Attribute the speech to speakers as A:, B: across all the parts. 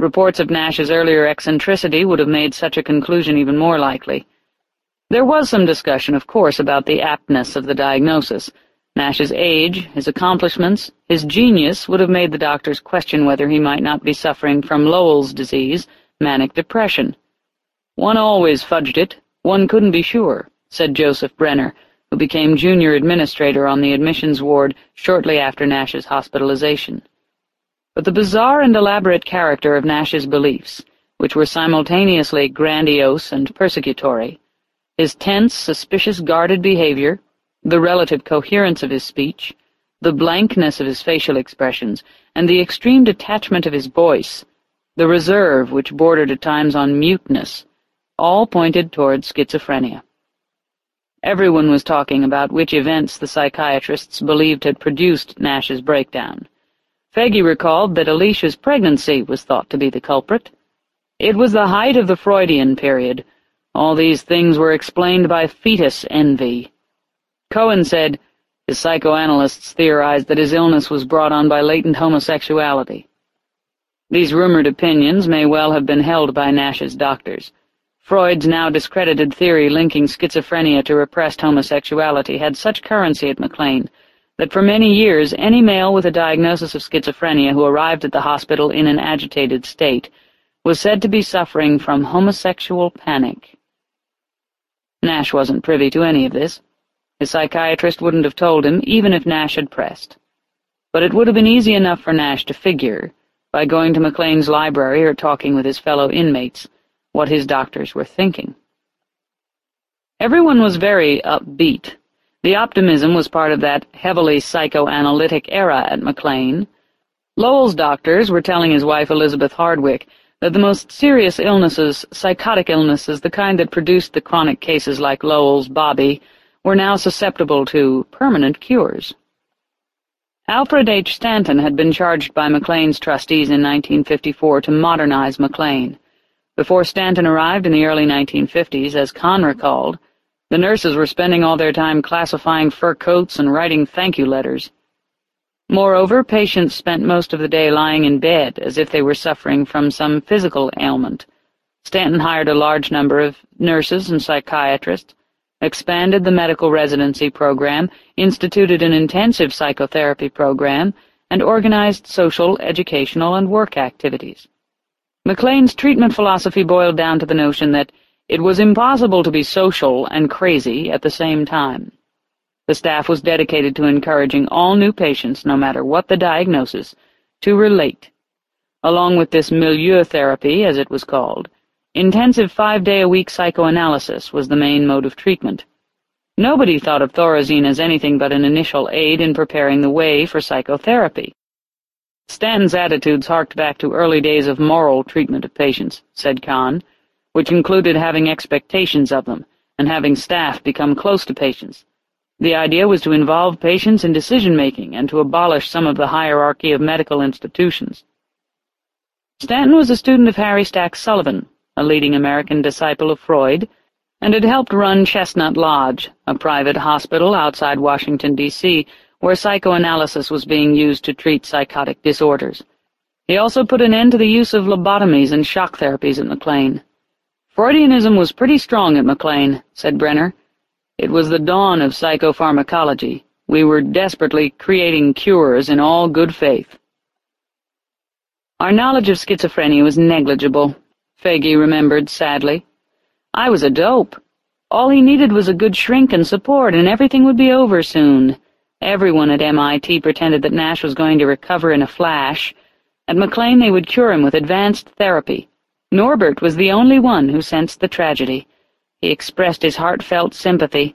A: Reports of Nash's earlier eccentricity would have made such a conclusion even more likely. There was some discussion, of course, about the aptness of the diagnosis. Nash's age, his accomplishments, his genius would have made the doctors question whether he might not be suffering from Lowell's disease, manic depression. One always fudged it, one couldn't be sure, said Joseph Brenner, who became junior administrator on the admissions ward shortly after Nash's hospitalization. But the bizarre and elaborate character of Nash's beliefs, which were simultaneously grandiose and persecutory, his tense, suspicious, guarded behavior, the relative coherence of his speech, the blankness of his facial expressions, and the extreme detachment of his voice, the reserve which bordered at times on muteness, all pointed toward schizophrenia. Everyone was talking about which events the psychiatrists believed had produced Nash's breakdown. Feggy recalled that Alicia's pregnancy was thought to be the culprit. It was the height of the Freudian period. All these things were explained by fetus envy. Cohen said his psychoanalysts theorized that his illness was brought on by latent homosexuality. These rumored opinions may well have been held by Nash's doctors. Freud's now discredited theory linking schizophrenia to repressed homosexuality had such currency at McLean that for many years any male with a diagnosis of schizophrenia who arrived at the hospital in an agitated state was said to be suffering from homosexual panic. Nash wasn't privy to any of this. His psychiatrist wouldn't have told him, even if Nash had pressed. But it would have been easy enough for Nash to figure, by going to McLean's library or talking with his fellow inmates, what his doctors were thinking. Everyone was very upbeat. The optimism was part of that heavily psychoanalytic era at McLean. Lowell's doctors were telling his wife Elizabeth Hardwick that the most serious illnesses, psychotic illnesses, the kind that produced the chronic cases like Lowell's Bobby, were now susceptible to permanent cures. Alfred H. Stanton had been charged by McLean's trustees in 1954 to modernize McLean. Before Stanton arrived in the early 1950s, as Kahn recalled, the nurses were spending all their time classifying fur coats and writing thank-you letters. Moreover, patients spent most of the day lying in bed as if they were suffering from some physical ailment. Stanton hired a large number of nurses and psychiatrists, expanded the medical residency program, instituted an intensive psychotherapy program, and organized social, educational, and work activities. McLean's treatment philosophy boiled down to the notion that it was impossible to be social and crazy at the same time. The staff was dedicated to encouraging all new patients, no matter what the diagnosis, to relate. Along with this milieu therapy, as it was called, intensive five-day-a-week psychoanalysis was the main mode of treatment. Nobody thought of Thorazine as anything but an initial aid in preparing the way for psychotherapy. Stan's attitudes harked back to early days of moral treatment of patients, said Kahn, which included having expectations of them and having staff become close to patients. The idea was to involve patients in decision-making and to abolish some of the hierarchy of medical institutions. Stanton was a student of Harry Stack Sullivan, a leading American disciple of Freud, and had helped run Chestnut Lodge, a private hospital outside Washington, D.C., where psychoanalysis was being used to treat psychotic disorders. He also put an end to the use of lobotomies and shock therapies at McLean. Freudianism was pretty strong at McLean, said Brenner. It was the dawn of psychopharmacology. We were desperately creating cures in all good faith. Our knowledge of schizophrenia was negligible, Feggy remembered sadly. I was a dope. All he needed was a good shrink and support, and everything would be over soon. Everyone at MIT pretended that Nash was going to recover in a flash. At McLean they would cure him with advanced therapy. Norbert was the only one who sensed the tragedy. He expressed his heartfelt sympathy.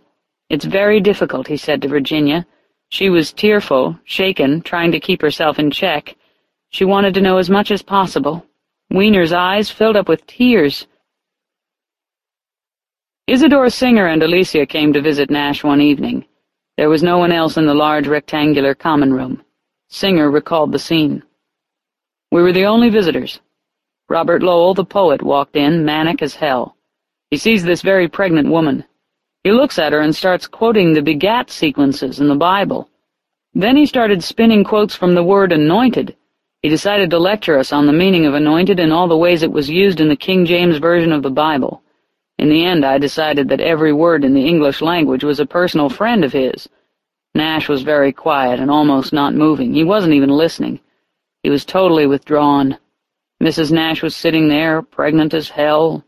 A: It's very difficult, he said to Virginia. She was tearful, shaken, trying to keep herself in check. She wanted to know as much as possible. Wiener's eyes filled up with tears. Isadore Singer and Alicia came to visit Nash one evening. There was no one else in the large rectangular common room. Singer recalled the scene. We were the only visitors. Robert Lowell, the poet, walked in, manic as hell. He sees this very pregnant woman. He looks at her and starts quoting the begat sequences in the Bible. Then he started spinning quotes from the word anointed. He decided to lecture us on the meaning of anointed and all the ways it was used in the King James Version of the Bible. In the end, I decided that every word in the English language was a personal friend of his. Nash was very quiet and almost not moving. He wasn't even listening. He was totally withdrawn. Mrs. Nash was sitting there, pregnant as hell.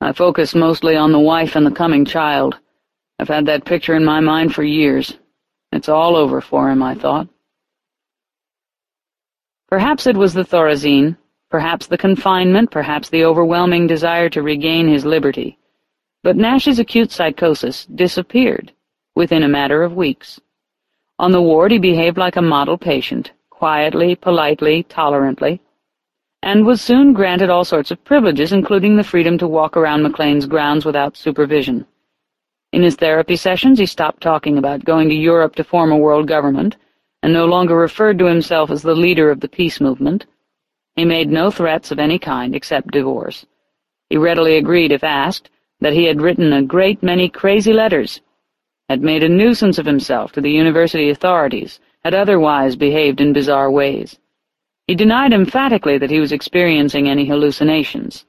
A: I focused mostly on the wife and the coming child. I've had that picture in my mind for years. It's all over for him, I thought. Perhaps it was the Thorazine, perhaps the confinement, perhaps the overwhelming desire to regain his liberty. But Nash's acute psychosis disappeared within a matter of weeks. On the ward he behaved like a model patient, quietly, politely, tolerantly, and was soon granted all sorts of privileges, including the freedom to walk around McLean's grounds without supervision. In his therapy sessions he stopped talking about going to Europe to form a world government, and no longer referred to himself as the leader of the peace movement. He made no threats of any kind except divorce. He readily agreed, if asked, that he had written a great many crazy letters, had made a nuisance of himself to the university authorities, had otherwise behaved in bizarre ways. He denied emphatically that he was experiencing any hallucinations.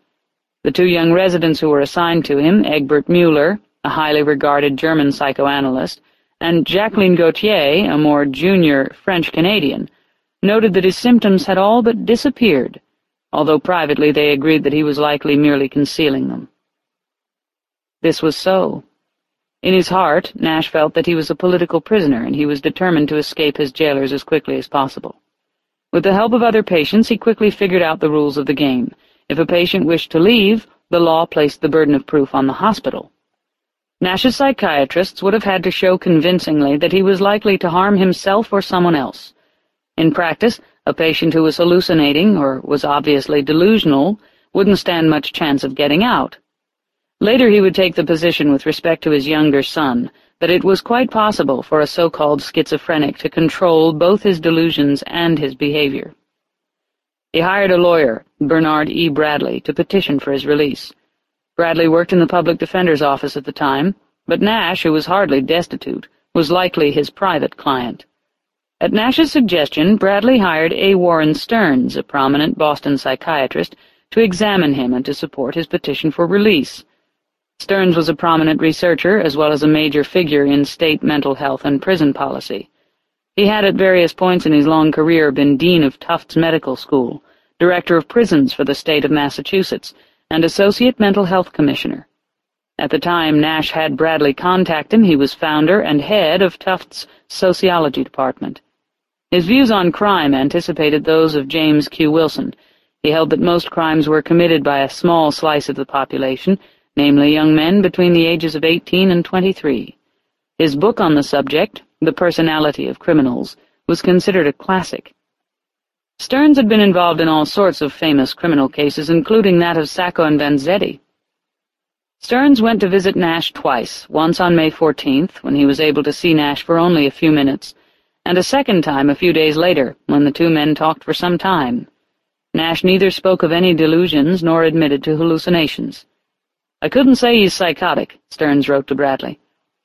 A: The two young residents who were assigned to him, Egbert Mueller, a highly regarded German psychoanalyst, and Jacqueline Gautier, a more junior French-Canadian, noted that his symptoms had all but disappeared, although privately they agreed that he was likely merely concealing them. This was so. In his heart, Nash felt that he was a political prisoner, and he was determined to escape his jailers as quickly as possible. With the help of other patients, he quickly figured out the rules of the game. If a patient wished to leave, the law placed the burden of proof on the hospital. Nash's psychiatrists would have had to show convincingly that he was likely to harm himself or someone else. In practice, a patient who was hallucinating or was obviously delusional wouldn't stand much chance of getting out. Later he would take the position with respect to his younger son that it was quite possible for a so-called schizophrenic to control both his delusions and his behavior. He hired a lawyer, Bernard E. Bradley, to petition for his release. Bradley worked in the public defender's office at the time, but Nash, who was hardly destitute, was likely his private client. At Nash's suggestion, Bradley hired A. Warren Stearns, a prominent Boston psychiatrist, to examine him and to support his petition for release. Stearns was a prominent researcher as well as a major figure in state mental health and prison policy. He had at various points in his long career been dean of Tufts Medical School, director of prisons for the state of Massachusetts, and Associate Mental Health Commissioner. At the time Nash had Bradley contact him, he was founder and head of Tufts' Sociology Department. His views on crime anticipated those of James Q. Wilson. He held that most crimes were committed by a small slice of the population, namely young men between the ages of 18 and 23. His book on the subject, The Personality of Criminals, was considered a classic. Stearns had been involved in all sorts of famous criminal cases, including that of Sacco and Vanzetti. Stearns went to visit Nash twice, once on May 14th, when he was able to see Nash for only a few minutes, and a second time a few days later, when the two men talked for some time. Nash neither spoke of any delusions nor admitted to hallucinations. I couldn't say he's psychotic, Stearns wrote to Bradley.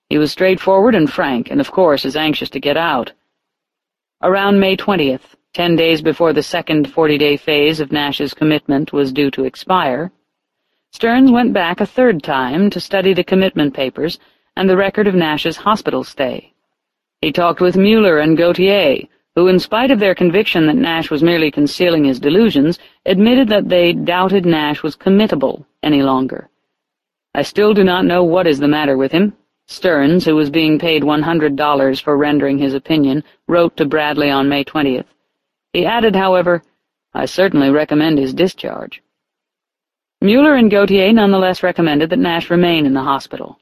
A: He was straightforward and frank, and of course is anxious to get out. Around May 20th, ten days before the second forty-day phase of Nash's commitment was due to expire, Stearns went back a third time to study the commitment papers and the record of Nash's hospital stay. He talked with Mueller and Gautier, who, in spite of their conviction that Nash was merely concealing his delusions, admitted that they doubted Nash was committable any longer. I still do not know what is the matter with him. Stearns, who was being paid $100 for rendering his opinion, wrote to Bradley on May 20th. He added, however, I certainly recommend his discharge. Mueller and Gautier nonetheless recommended that Nash remain in the hospital.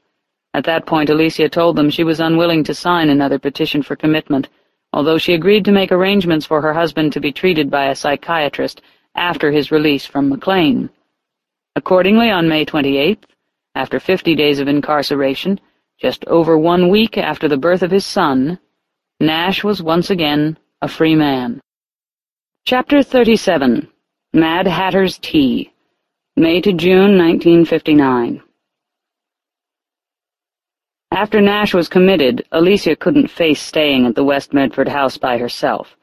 A: At that point Alicia told them she was unwilling to sign another petition for commitment, although she agreed to make arrangements for her husband to be treated by a psychiatrist after his release from McLean. Accordingly, on May 28th, after fifty days of incarceration, just over one week after the birth of his son, Nash was once again a free man. Chapter 37 Mad Hatter's Tea May to June 1959 After Nash was committed, Alicia couldn't face staying at the West Medford house by herself.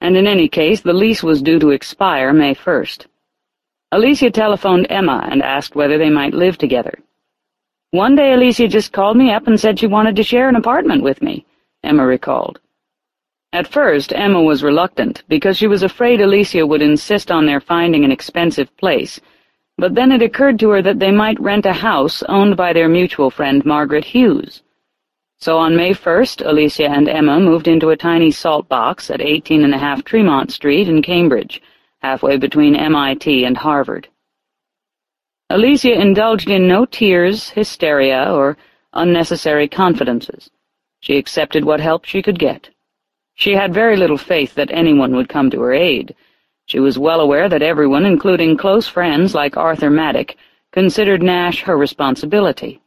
A: and in any case the lease was due to expire May 1st. Alicia telephoned Emma and asked whether they might live together. One day Alicia just called me up and said she wanted to share an apartment with me, Emma recalled. At first, Emma was reluctant, because she was afraid Alicia would insist on their finding an expensive place, but then it occurred to her that they might rent a house owned by their mutual friend Margaret Hughes. So on May 1st, Alicia and Emma moved into a tiny salt box at 18 and a half Tremont Street in Cambridge, halfway between MIT and Harvard. Alicia indulged in no tears, hysteria, or unnecessary confidences. She accepted what help she could get. She had very little faith that anyone would come to her aid. She was well aware that everyone, including close friends like Arthur Mattuck, considered Nash her responsibility.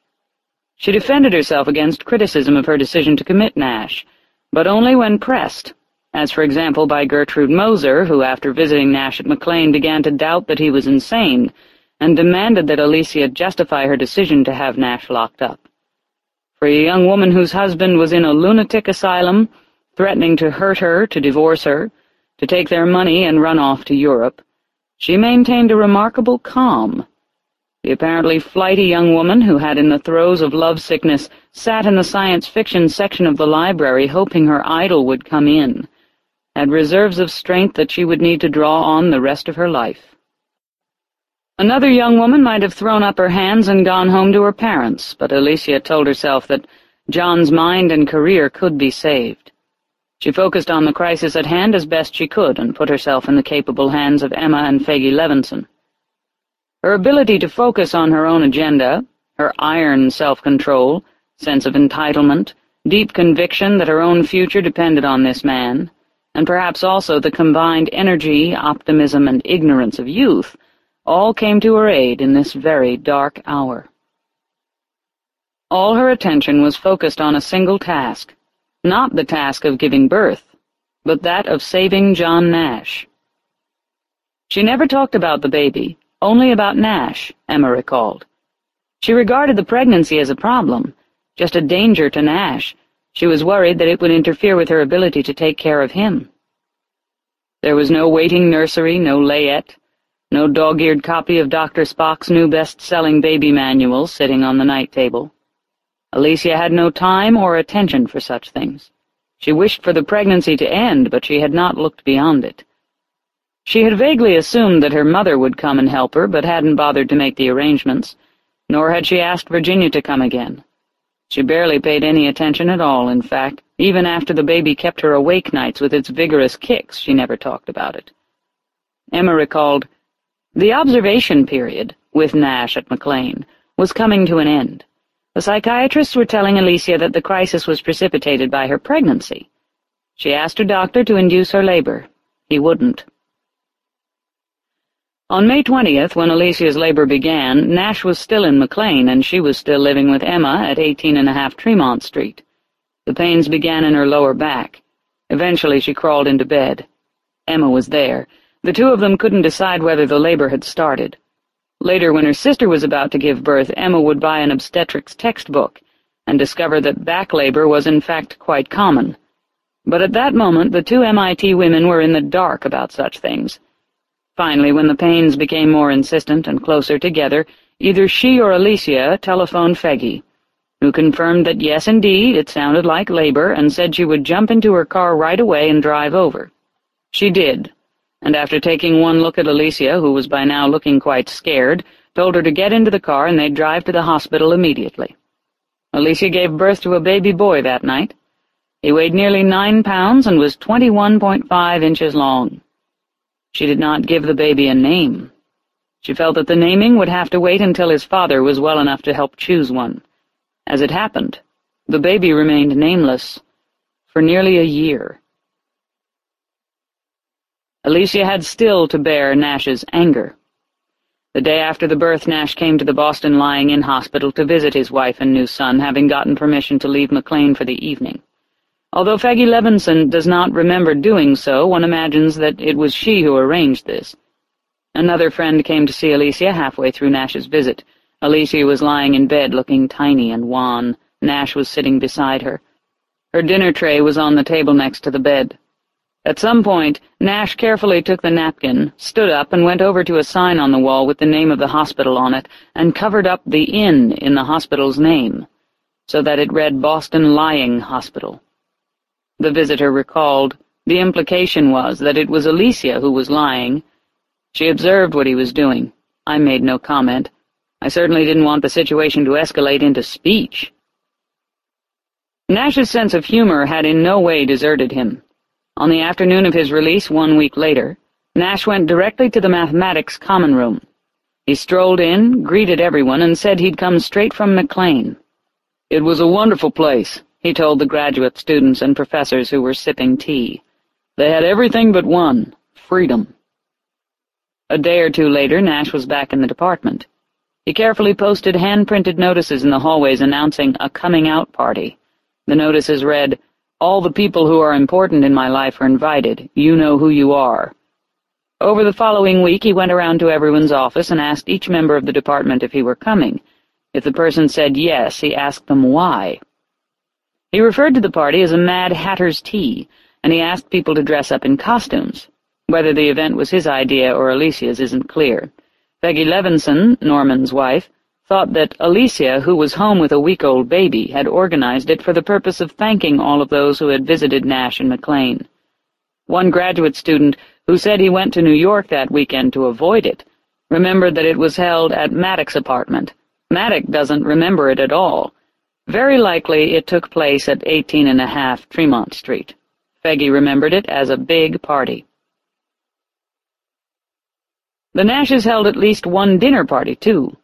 A: She defended herself against criticism of her decision to commit Nash, but only when pressed, as for example by Gertrude Moser, who after visiting Nash at McLean began to doubt that he was insane, and demanded that Alicia justify her decision to have Nash locked up. For a young woman whose husband was in a lunatic asylum, threatening to hurt her, to divorce her, to take their money and run off to Europe, she maintained a remarkable calm. The apparently flighty young woman who had in the throes of lovesickness sat in the science fiction section of the library hoping her idol would come in, had reserves of strength that she would need to draw on the rest of her life. Another young woman might have thrown up her hands and gone home to her parents, but Alicia told herself that John's mind and career could be saved. She focused on the crisis at hand as best she could and put herself in the capable hands of Emma and Feggy Levinson. Her ability to focus on her own agenda, her iron self-control, sense of entitlement, deep conviction that her own future depended on this man, and perhaps also the combined energy, optimism, and ignorance of youth, all came to her aid in this very dark hour. All her attention was focused on a single task, not the task of giving birth, but that of saving John Nash. She never talked about the baby, only about Nash, Emma recalled. She regarded the pregnancy as a problem, just a danger to Nash. She was worried that it would interfere with her ability to take care of him. There was no waiting nursery, no layette, no dog-eared copy of Dr. Spock's new best-selling baby manual sitting on the night table. Alicia had no time or attention for such things. She wished for the pregnancy to end, but she had not looked beyond it. She had vaguely assumed that her mother would come and help her, but hadn't bothered to make the arrangements, nor had she asked Virginia to come again. She barely paid any attention at all, in fact. Even after the baby kept her awake nights with its vigorous kicks, she never talked about it. Emma recalled, The observation period, with Nash at McLean, was coming to an end. The psychiatrists were telling Alicia that the crisis was precipitated by her pregnancy. She asked her doctor to induce her labor. He wouldn't. On May 20th, when Alicia's labor began, Nash was still in McLean, and she was still living with Emma at eighteen and a half Tremont Street. The pains began in her lower back. Eventually she crawled into bed. Emma was there. The two of them couldn't decide whether the labor had started. Later, when her sister was about to give birth, Emma would buy an obstetrics textbook and discover that back labor was in fact quite common. But at that moment the two MIT women were in the dark about such things. Finally, when the pains became more insistent and closer together, either she or Alicia telephoned Feggy, who confirmed that yes, indeed, it sounded like labor, and said she would jump into her car right away and drive over. She did, and after taking one look at Alicia, who was by now looking quite scared, told her to get into the car and they'd drive to the hospital immediately. Alicia gave birth to a baby boy that night. He weighed nearly nine pounds and was 21.5 inches long. She did not give the baby a name. She felt that the naming would have to wait until his father was well enough to help choose one. As it happened, the baby remained nameless for nearly a year. Alicia had still to bear Nash's anger. The day after the birth, Nash came to the Boston Lying-In Hospital to visit his wife and new son, having gotten permission to leave McLean for the evening. Although Feggy Levinson does not remember doing so, one imagines that it was she who arranged this. Another friend came to see Alicia halfway through Nash's visit. Alicia was lying in bed, looking tiny and wan. Nash was sitting beside her. Her dinner tray was on the table next to the bed. At some point, Nash carefully took the napkin, stood up, and went over to a sign on the wall with the name of the hospital on it, and covered up the inn in the hospital's name, so that it read Boston Lying Hospital. The visitor recalled, the implication was that it was Alicia who was lying. She observed what he was doing. I made no comment. I certainly didn't want the situation to escalate into speech. Nash's sense of humor had in no way deserted him. On the afternoon of his release one week later, Nash went directly to the mathematics common room. He strolled in, greeted everyone, and said he'd come straight from McLean. It was a wonderful place, he told the graduate students and professors who were sipping tea. They had everything but one, freedom. A day or two later, Nash was back in the department. He carefully posted hand-printed notices in the hallways announcing a coming-out party. The notices read, all the people who are important in my life are invited. You know who you are. Over the following week he went around to everyone's office and asked each member of the department if he were coming. If the person said yes, he asked them why. He referred to the party as a Mad Hatter's Tea, and he asked people to dress up in costumes. Whether the event was his idea or Alicia's isn't clear. Feggy Levinson, Norman's wife, thought that Alicia, who was home with a week-old baby, had organized it for the purpose of thanking all of those who had visited Nash and McLean. One graduate student, who said he went to New York that weekend to avoid it, remembered that it was held at Mattuck's apartment. Maddock doesn't remember it at all. Very likely it took place at eighteen and a half Tremont Street. Feggy remembered it as a big party. The Nashes held at least one dinner party, too.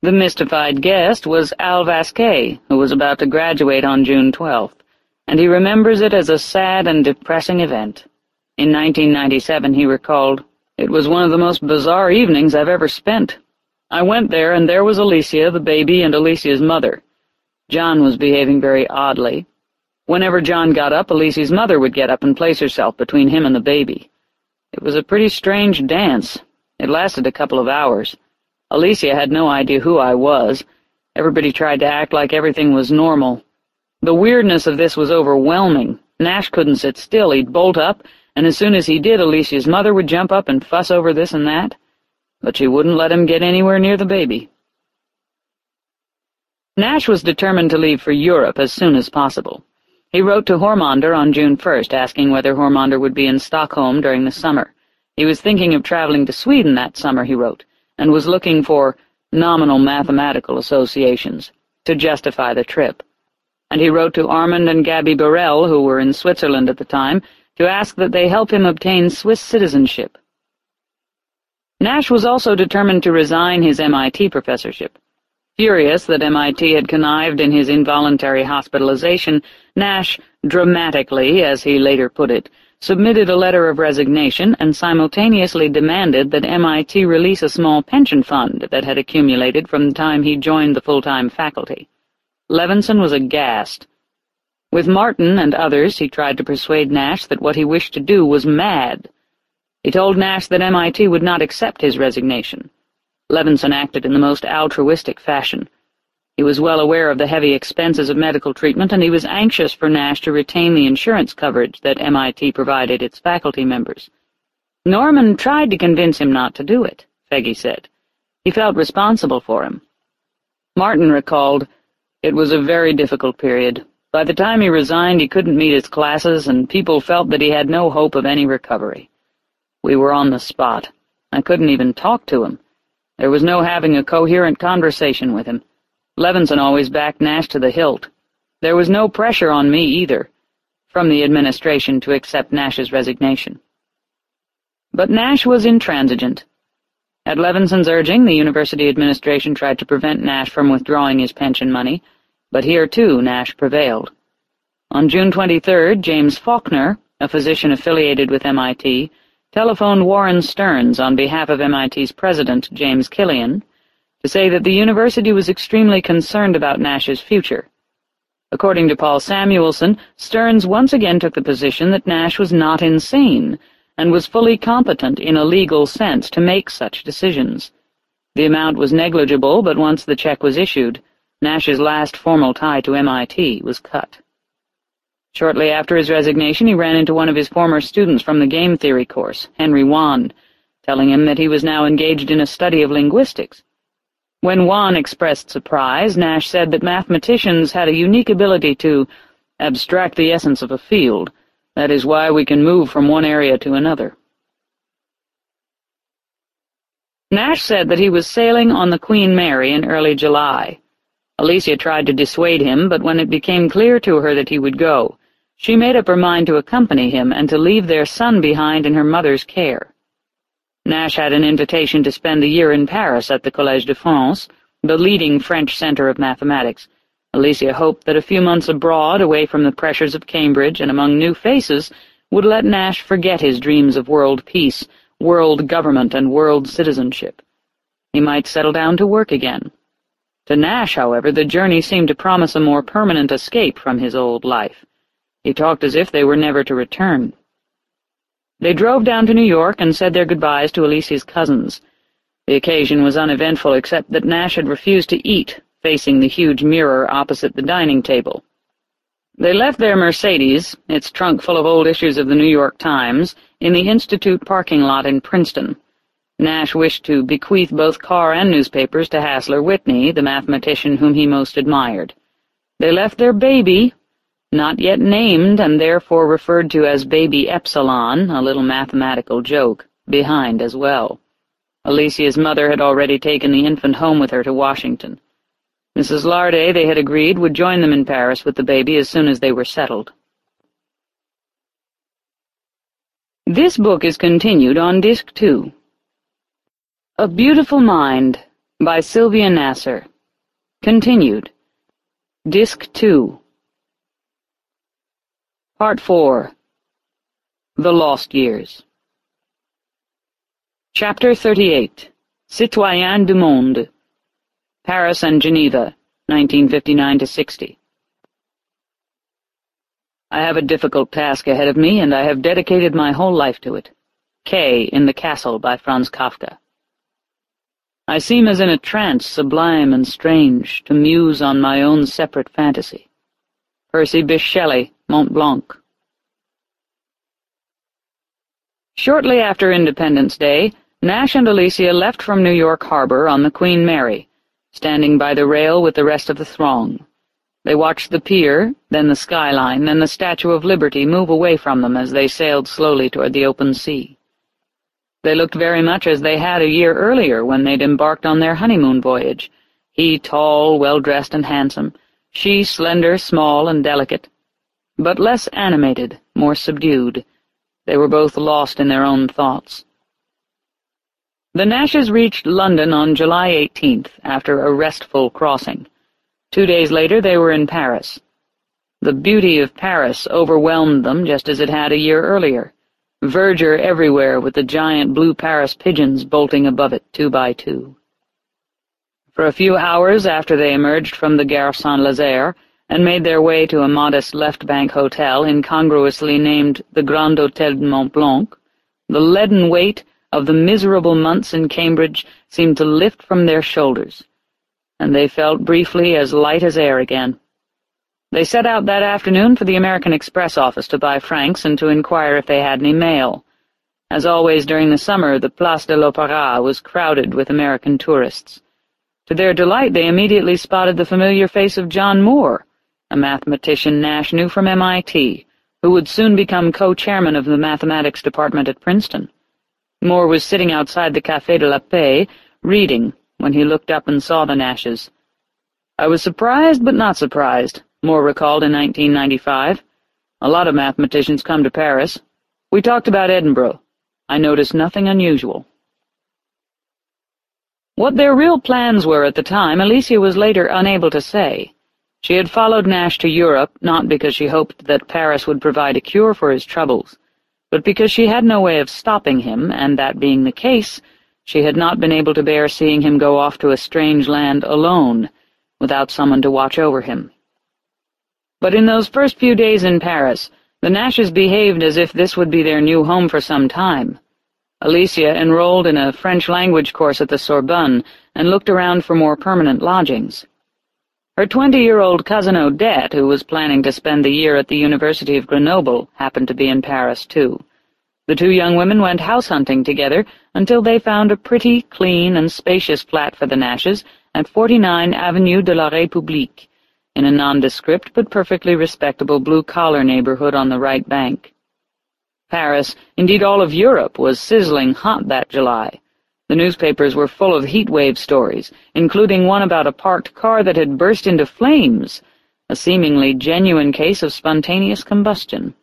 A: The mystified guest was Al Vasquez, who was about to graduate on June 12th, and he remembers it as a sad and depressing event. In 1997, he recalled, It was one of the most bizarre evenings I've ever spent. I went there, and there was Alicia, the baby, and Alicia's mother. John was behaving very oddly. Whenever John got up, Alicia's mother would get up and place herself between him and the baby. It was a pretty strange dance. It lasted a couple of hours. Alicia had no idea who I was. Everybody tried to act like everything was normal. The weirdness of this was overwhelming. Nash couldn't sit still. He'd bolt up, and as soon as he did, Alicia's mother would jump up and fuss over this and that. But she wouldn't let him get anywhere near the baby. Nash was determined to leave for Europe as soon as possible. He wrote to Hormander on June 1st, asking whether Hormander would be in Stockholm during the summer. He was thinking of traveling to Sweden that summer, he wrote and was looking for nominal mathematical associations to justify the trip. And he wrote to Armand and Gaby Borel, who were in Switzerland at the time, to ask that they help him obtain Swiss citizenship. Nash was also determined to resign his MIT professorship. Furious that MIT had connived in his involuntary hospitalization, Nash dramatically, as he later put it, submitted a letter of resignation and simultaneously demanded that MIT release a small pension fund that had accumulated from the time he joined the full-time faculty. Levinson was aghast. With Martin and others, he tried to persuade Nash that what he wished to do was mad. He told Nash that MIT would not accept his resignation. Levinson acted in the most altruistic fashion. He was well aware of the heavy expenses of medical treatment, and he was anxious for Nash to retain the insurance coverage that MIT provided its faculty members. Norman tried to convince him not to do it, Feggy said. He felt responsible for him. Martin recalled, It was a very difficult period. By the time he resigned, he couldn't meet his classes, and people felt that he had no hope of any recovery. We were on the spot. I couldn't even talk to him. There was no having a coherent conversation with him. Levinson always backed Nash to the hilt. There was no pressure on me, either, from the administration to accept Nash's resignation. But Nash was intransigent. At Levinson's urging, the university administration tried to prevent Nash from withdrawing his pension money, but here, too, Nash prevailed. On June 23rd, James Faulkner, a physician affiliated with MIT, telephoned Warren Stearns on behalf of MIT's president, James Killian, to say that the university was extremely concerned about Nash's future. According to Paul Samuelson, Stearns once again took the position that Nash was not insane and was fully competent in a legal sense to make such decisions. The amount was negligible, but once the check was issued, Nash's last formal tie to MIT was cut. Shortly after his resignation, he ran into one of his former students from the game theory course, Henry Wan, telling him that he was now engaged in a study of linguistics. When Wan expressed surprise, Nash said that mathematicians had a unique ability to abstract the essence of a field. That is why we can move from one area to another. Nash said that he was sailing on the Queen Mary in early July. Alicia tried to dissuade him, but when it became clear to her that he would go, she made up her mind to accompany him and to leave their son behind in her mother's care. Nash had an invitation to spend a year in Paris at the Collège de France, the leading French centre of mathematics. Alicia hoped that a few months abroad, away from the pressures of Cambridge and among new faces, would let Nash forget his dreams of world peace, world government, and world citizenship. He might settle down to work again. To Nash, however, the journey seemed to promise a more permanent escape from his old life. He talked as if they were never to return. They drove down to New York and said their goodbyes to Elise's cousins. The occasion was uneventful except that Nash had refused to eat, facing the huge mirror opposite the dining table. They left their Mercedes, its trunk full of old issues of the New York Times, in the Institute parking lot in Princeton. Nash wished to bequeath both car and newspapers to Hassler Whitney, the mathematician whom he most admired. They left their baby, not yet named and therefore referred to as Baby Epsilon, a little mathematical joke, behind as well. Alicia's mother had already taken the infant home with her to Washington. Mrs. Lardé, they had agreed, would join them in Paris with the baby as soon as they were settled. This book is continued on Disc 2. A Beautiful Mind by Sylvia Nasar. Continued. Disc 2. Part 4 The Lost Years Chapter 38 Citoyen du Monde Paris and Geneva, 1959-60 I have a difficult task ahead of me, and I have dedicated my whole life to it. K in the Castle by Franz Kafka. I seem as in a trance sublime and strange to muse on my own separate fantasy. Percy Bysshe Shelley, Mont Blanc. Shortly after Independence Day, Nash and Alicia left from New York Harbor on the Queen Mary, standing by the rail with the rest of the throng. They watched the pier, then the skyline, then the Statue of Liberty move away from them as they sailed slowly toward the open sea. They looked very much as they had a year earlier when they'd embarked on their honeymoon voyage, he tall, well-dressed and handsome, she slender, small, and delicate, but less animated, more subdued. They were both lost in their own thoughts. The Nashes reached London on July 18th, after a restful crossing. Two days later they were in Paris. The beauty of Paris overwhelmed them just as it had a year earlier. Verdure everywhere with the giant blue Paris pigeons bolting above it two by two. For a few hours after they emerged from the Gare Saint-Lazare and made their way to a modest left-bank hotel incongruously named the Grand Hôtel de Mont Blanc, the leaden weight of the miserable months in Cambridge seemed to lift from their shoulders, and they felt briefly as light as air again. They set out that afternoon for the American Express office to buy francs and to inquire if they had any mail. As always during the summer, the Place de l'Opéra was crowded with American tourists. To their delight, they immediately spotted the familiar face of John Moore, a mathematician Nash knew from MIT, who would soon become co-chairman of the mathematics department at Princeton. Moore was sitting outside the Café de la Paix, reading, when he looked up and saw the Nashes. I was surprised but not surprised, Moore recalled in 1995. A lot of mathematicians come to Paris. We talked about Edinburgh. I noticed nothing unusual. What their real plans were at the time, Alicia was later unable to say. She had followed Nash to Europe, not because she hoped that Paris would provide a cure for his troubles, but because she had no way of stopping him, and that being the case, she had not been able to bear seeing him go off to a strange land alone, without someone to watch over him. But in those first few days in Paris, the Nashes behaved as if this would be their new home for some time. Alicia enrolled in a French language course at the Sorbonne and looked around for more permanent lodgings. Her twenty-year-old cousin Odette, who was planning to spend the year at the University of Grenoble, happened to be in Paris, too. The two young women went house-hunting together until they found a pretty, clean, and spacious flat for the Nashes at 49 Avenue de la République, in a nondescript but perfectly respectable blue-collar neighborhood on the right bank. Paris, indeed all of Europe, was sizzling hot that July. The newspapers were full of heat-wave stories, including one about a parked car that had burst into flames, a seemingly genuine case of spontaneous combustion.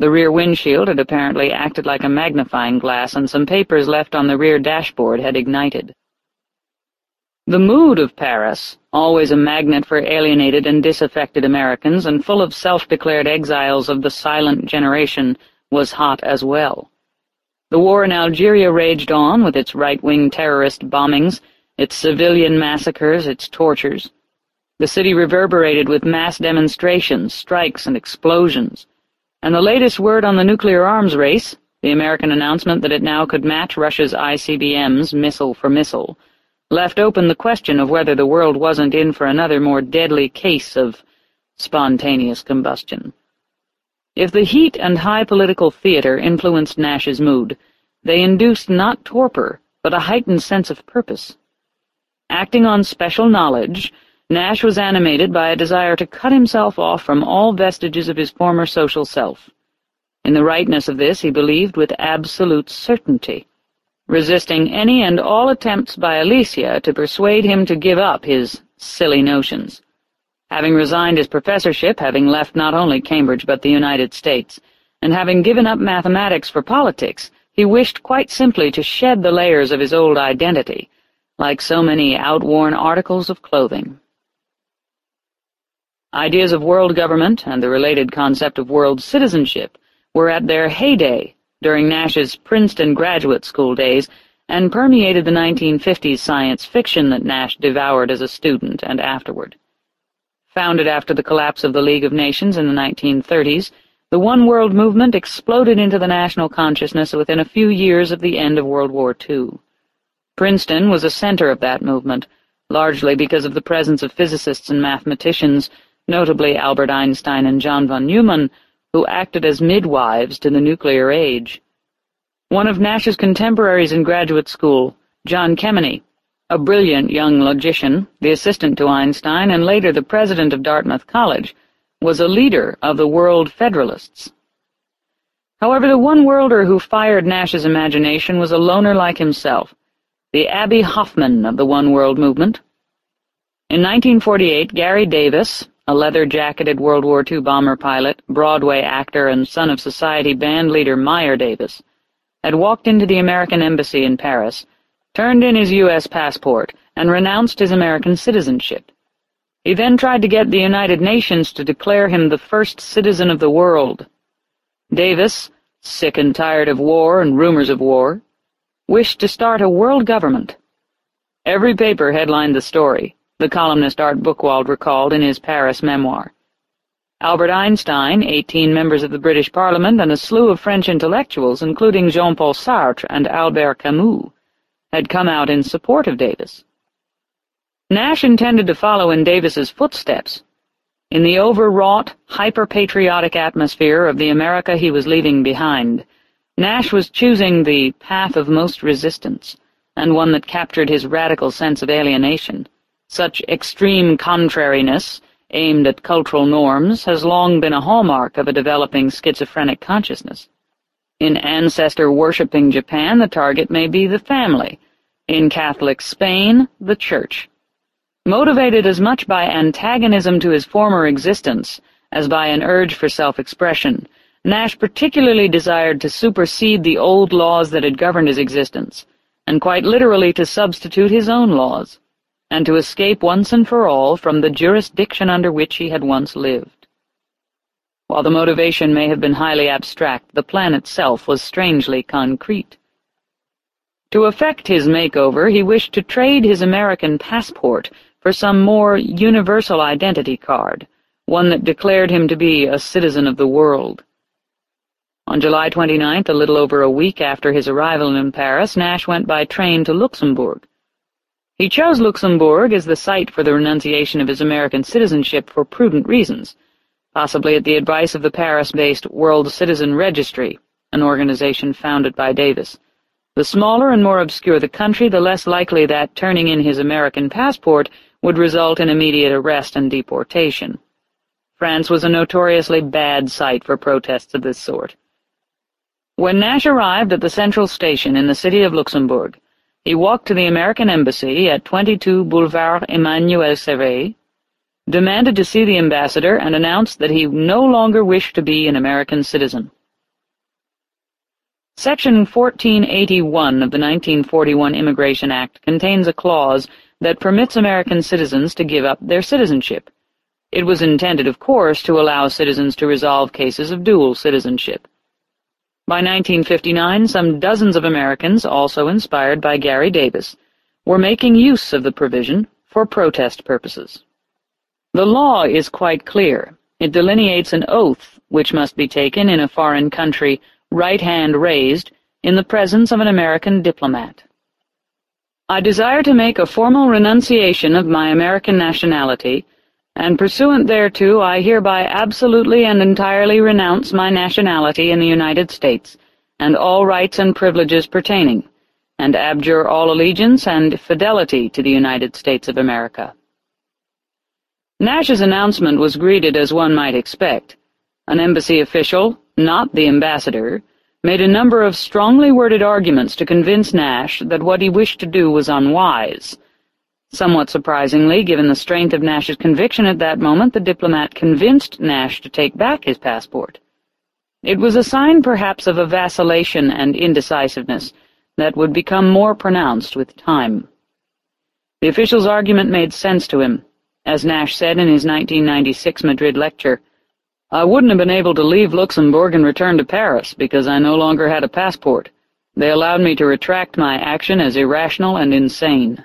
A: The rear windshield had apparently acted like a magnifying glass, and some papers left on the rear dashboard had ignited. The mood of Paris, always a magnet for alienated and disaffected Americans and full of self-declared exiles of the silent generation, was hot as well. The war in Algeria raged on, with its right-wing terrorist bombings, its civilian massacres, its tortures. The city reverberated with mass demonstrations, strikes, and explosions. And the latest word on the nuclear arms race, the American announcement that it now could match Russia's ICBMs missile for missile, left open the question of whether the world wasn't in for another more deadly case of spontaneous combustion. If the heat and high political theater influenced Nash's mood, they induced not torpor, but a heightened sense of purpose. Acting on special knowledge, Nash was animated by a desire to cut himself off from all vestiges of his former social self. In the rightness of this he believed with absolute certainty, resisting any and all attempts by Alicia to persuade him to give up his silly notions. Having resigned his professorship, having left not only Cambridge but the United States, and having given up mathematics for politics, he wished quite simply to shed the layers of his old identity, like so many outworn articles of clothing. Ideas of world government and the related concept of world citizenship were at their heyday during Nash's Princeton graduate school days and permeated the 1950s science fiction that Nash devoured as a student and afterward. Founded after the collapse of the League of Nations in the 1930s, the One World movement exploded into the national consciousness within a few years of the end of World War II. Princeton was a center of that movement, largely because of the presence of physicists and mathematicians notably Albert Einstein and John von Neumann, who acted as midwives to the nuclear age. One of Nash's contemporaries in graduate school, John Kemeny, a brilliant young logician, the assistant to Einstein and later the president of Dartmouth College, was a leader of the World Federalists. However, the one-worlder who fired Nash's imagination was a loner like himself, the Abbie Hoffman of the One World movement. In 1948, Garry Davis, a leather-jacketed World War II bomber pilot, Broadway actor, and son of society band leader Meyer Davis, had walked into the American embassy in Paris, turned in his U.S. passport, and renounced his American citizenship. He then tried to get the United Nations to declare him the first citizen of the world. Davis, sick and tired of war and rumors of war, wished to start a world government. Every paper headlined the story, the columnist Art Buchwald recalled in his Paris memoir. Albert Einstein, eighteen members of the British Parliament, and a slew of French intellectuals, including Jean-Paul Sartre and Albert Camus, had come out in support of Davis. Nash intended to follow in Davis's footsteps. In the overwrought, hyper-patriotic atmosphere of the America he was leaving behind, Nash was choosing the path of most resistance, and one that captured his radical sense of alienation. Such extreme contrariness, aimed at cultural norms, has long been a hallmark of a developing schizophrenic consciousness. In ancestor-worshipping Japan, the target may be the family. In Catholic Spain, the Church. Motivated as much by antagonism to his former existence as by an urge for self-expression, Nash particularly desired to supersede the old laws that had governed his existence, and quite literally to substitute his own laws and to escape once and for all from the jurisdiction under which he had once lived. While the motivation may have been highly abstract, the plan itself was strangely concrete. To effect his makeover, he wished to trade his American passport for some more universal identity card, one that declared him to be a citizen of the world. On July 29th, a little over a week after his arrival in Paris, Nash went by train to Luxembourg. He chose Luxembourg as the site for the renunciation of his American citizenship for prudent reasons, possibly at the advice of the Paris-based World Citizen Registry, an organization founded by Davis. The smaller and more obscure the country, the less likely that turning in his American passport would result in immediate arrest and deportation. France was a notoriously bad site for protests of this sort. When Nash arrived at the central station in the city of Luxembourg, he walked to the American embassy at 22 Boulevard Emmanuel Servais, demanded to see the ambassador, and announced that he no longer wished to be an American citizen. Section 1481 of the 1941 Immigration Act contains a clause that permits American citizens to give up their citizenship. It was intended, of course, to allow citizens to resolve cases of dual citizenship. By 1959, some dozens of Americans, also inspired by Garry Davis, were making use of the provision for protest purposes. The law is quite clear. It delineates an oath which must be taken in a foreign country, right hand raised, in the presence of an American diplomat. I desire to make a formal renunciation of my American nationality, and pursuant thereto I hereby absolutely and entirely renounce my nationality in the United States, and all rights and privileges pertaining, and abjure all allegiance and fidelity to the United States of America. Nash's announcement was greeted as one might expect. An embassy official, not the ambassador, made a number of strongly worded arguments to convince Nash that what he wished to do was unwise, Somewhat surprisingly, given the strength of Nash's conviction at that moment, the diplomat convinced Nash to take back his passport. It was a sign perhaps of a vacillation and indecisiveness that would become more pronounced with time. The official's argument made sense to him. As Nash said in his 1996 Madrid lecture, I wouldn't have been able to leave Luxembourg and return to Paris because I no longer had a passport. They allowed me to retract my action as irrational and insane.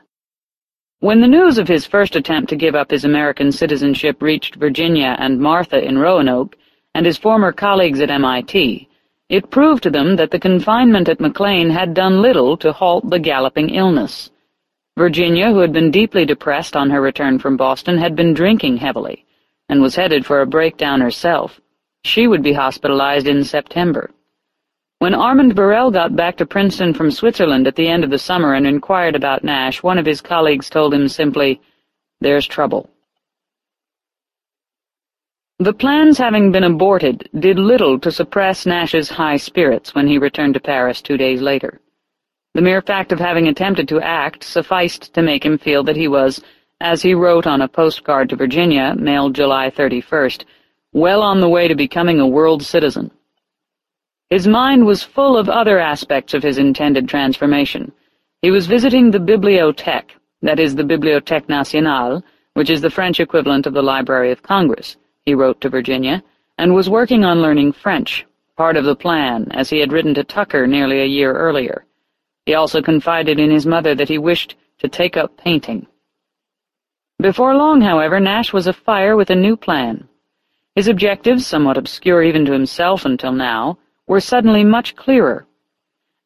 A: When the news of his first attempt to give up his American citizenship reached Virginia and Martha in Roanoke, and his former colleagues at MIT, it proved to them that the confinement at McLean had done little to halt the galloping illness. Virginia, who had been deeply depressed on her return from Boston, had been drinking heavily, and was headed for a breakdown herself. She would be hospitalized in September. When Armand Borel got back to Princeton from Switzerland at the end of the summer and inquired about Nash, one of his colleagues told him simply, There's trouble. The plans having been aborted did little to suppress Nash's high spirits when he returned to Paris two days later. The mere fact of having attempted to act sufficed to make him feel that he was, as he wrote on a postcard to Virginia, mailed July 31st, well on the way to becoming a world citizen. His mind was full of other aspects of his intended transformation. He was visiting the Bibliothèque, that is the Bibliothèque Nationale, which is the French equivalent of the Library of Congress, he wrote to Virginia, and was working on learning French, part of the plan, as he had written to Tucker nearly a year earlier. He also confided in his mother that he wished to take up painting. Before long, however, Nash was afire with a new plan. His objectives, somewhat obscure even to himself until now, were suddenly much clearer.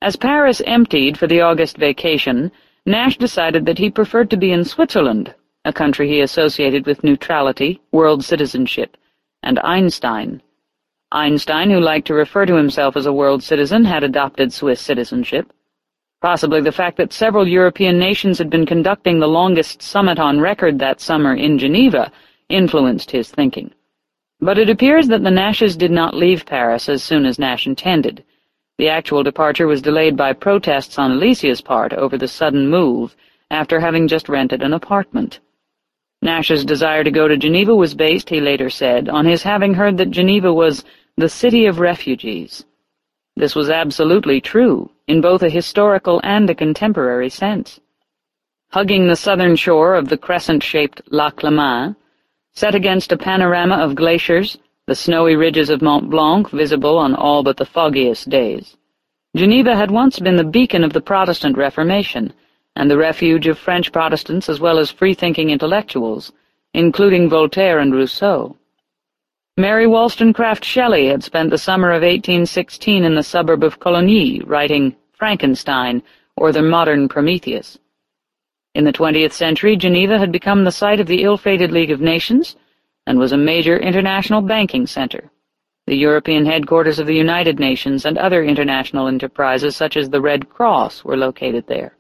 A: As Paris emptied for the August vacation, Nash decided that he preferred to be in Switzerland, a country he associated with neutrality, world citizenship, and Einstein. Einstein, who liked to refer to himself as a world citizen, had adopted Swiss citizenship. Possibly the fact that several European nations had been conducting the longest summit on record that summer in Geneva influenced his thinking. But it appears that the Nashes did not leave Paris as soon as Nash intended. The actual departure was delayed by protests on Alicia's part over the sudden move, after having just rented an apartment. Nash's desire to go to Geneva was based, he later said, on his having heard that Geneva was the city of refugees. This was absolutely true, in both a historical and a contemporary sense. Hugging the southern shore of the crescent-shaped Lac Leman, Set against a panorama of glaciers, the snowy ridges of Mont Blanc visible on all but the foggiest days. Geneva had once been the beacon of the Protestant Reformation, and the refuge of French Protestants as well as free-thinking intellectuals, including Voltaire and Rousseau. Mary Wollstonecraft Shelley had spent the summer of 1816 in the suburb of Cologny writing Frankenstein or the modern Prometheus. In the 20th century, Geneva had become the site of the ill-fated League of Nations and was a major international banking center. The European headquarters of the United Nations and other international enterprises such as the Red Cross were located there.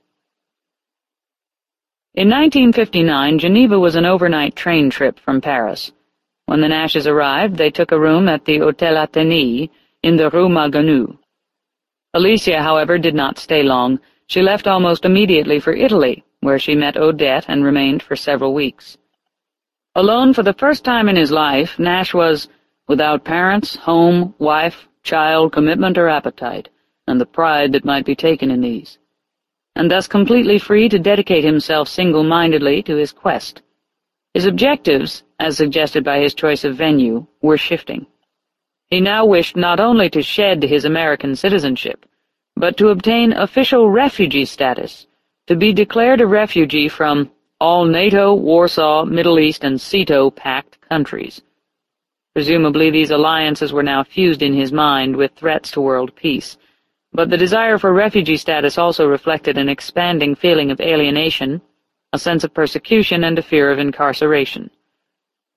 A: In 1959, Geneva was an overnight train trip from Paris. When the Nashes arrived, they took a room at the Hôtel Athénée in the Rue Malagnou. Alicia, however, did not stay long. She left almost immediately for Italy, where she met Odette and remained for several weeks. Alone for the first time in his life, Nash was without parents, home, wife, child, commitment, or appetite, and the pride that might be taken in these, and thus completely free to dedicate himself single-mindedly to his quest. His objectives, as suggested by his choice of venue, were shifting. He now wished not only to shed his American citizenship, but to obtain official refugee status, to be declared a refugee from all NATO, Warsaw, Middle East, and SEATO-pact countries. Presumably these alliances were now fused in his mind with threats to world peace, but the desire for refugee status also reflected an expanding feeling of alienation, a sense of persecution, and a fear of incarceration.